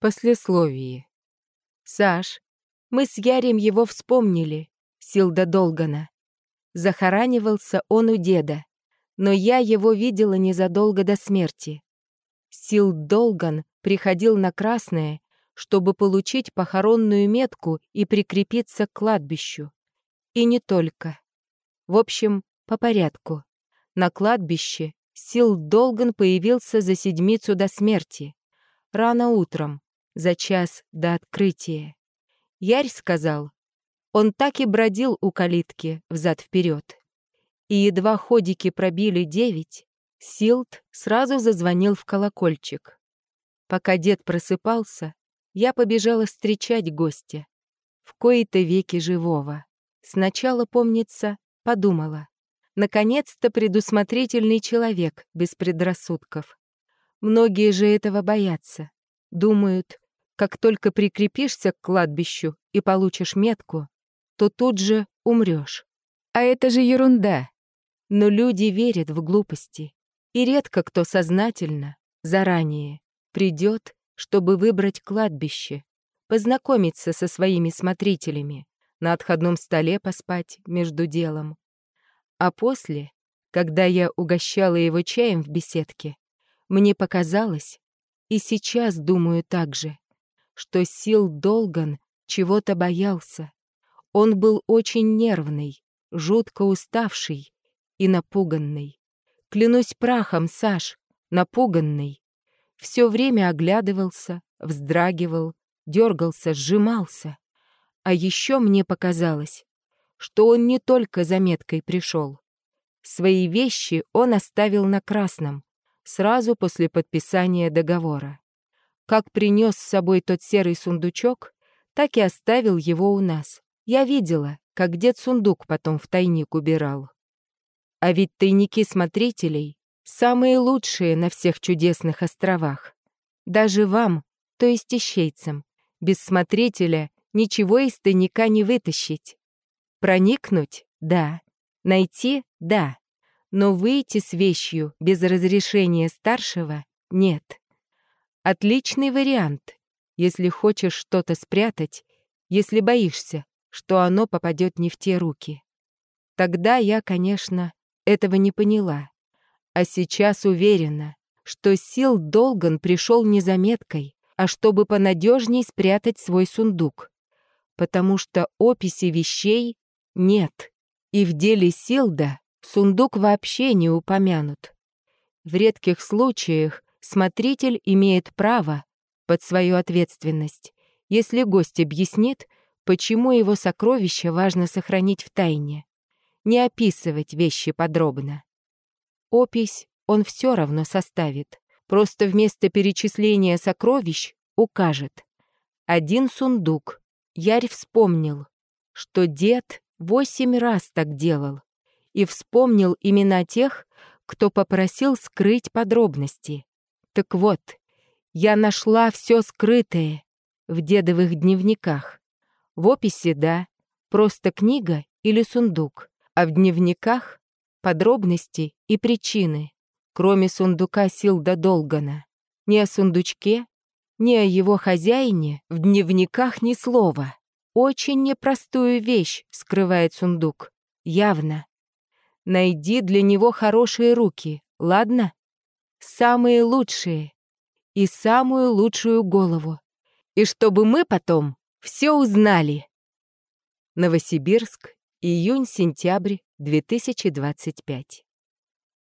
Послесловие. Саш, мы с Ярем его вспомнили, Силда Долгана. Захоранивался он у деда, но я его видела незадолго до смерти. Сил Долган приходил на Красное, чтобы получить похоронную метку и прикрепиться к кладбищу. И не только. В общем, по порядку. На кладбище Сил Долган появился за седмицу до смерти. Рано утром, за час до открытия. Ярь сказал, он так и бродил у калитки взад-вперед. И едва ходики пробили девять, Силт сразу зазвонил в колокольчик. Пока дед просыпался, я побежала встречать гостя. В кои-то веки живого. Сначала, помнится, подумала. Наконец-то предусмотрительный человек без предрассудков. Многие же этого боятся. Думают, как только прикрепишься к кладбищу и получишь метку, то тут же умрешь. А это же ерунда. Но люди верят в глупости. И редко кто сознательно, заранее, придет, чтобы выбрать кладбище, познакомиться со своими смотрителями, на отходном столе поспать между делом. А после, когда я угощала его чаем в беседке, мне показалось, и сейчас думаю так же, что Сил Долган чего-то боялся. Он был очень нервный, жутко уставший и напуганный. Клянусь прахом, Саш, напуганный. Все время оглядывался, вздрагивал, дергался, сжимался. А еще мне показалось, что он не только за меткой пришел. Свои вещи он оставил на красном, сразу после подписания договора. Как принес с собой тот серый сундучок, так и оставил его у нас. Я видела, как дед сундук потом в тайник убирал. А ведь тайники смотрителей — самые лучшие на всех чудесных островах. Даже вам, то есть ищейцам, без смотрителя ничего из тайника не вытащить. Проникнуть — да. Найти — да но выйти с вещью без разрешения старшего — нет. Отличный вариант, если хочешь что-то спрятать, если боишься, что оно попадет не в те руки. Тогда я, конечно, этого не поняла, а сейчас уверена, что Сил Долган пришел не заметкой, а чтобы понадежней спрятать свой сундук, потому что описи вещей нет, и в деле Силда Сундук вообще не упомянут. В редких случаях смотритель имеет право под свою ответственность, если гость объяснит, почему его сокровища важно сохранить в тайне, не описывать вещи подробно. Опись он все равно составит, просто вместо перечисления сокровищ укажет. Один сундук. Ярь вспомнил, что дед восемь раз так делал и вспомнил имена тех, кто попросил скрыть подробности. Так вот, я нашла все скрытое в дедовых дневниках. В описи, да, просто книга или сундук, а в дневниках — подробности и причины, кроме сундука Силда Долгана. Ни о сундучке, ни о его хозяине в дневниках ни слова. Очень непростую вещь скрывает сундук. Явно. Найди для него хорошие руки, ладно? Самые лучшие. И самую лучшую голову. И чтобы мы потом все узнали. Новосибирск, июнь-сентябрь 2025.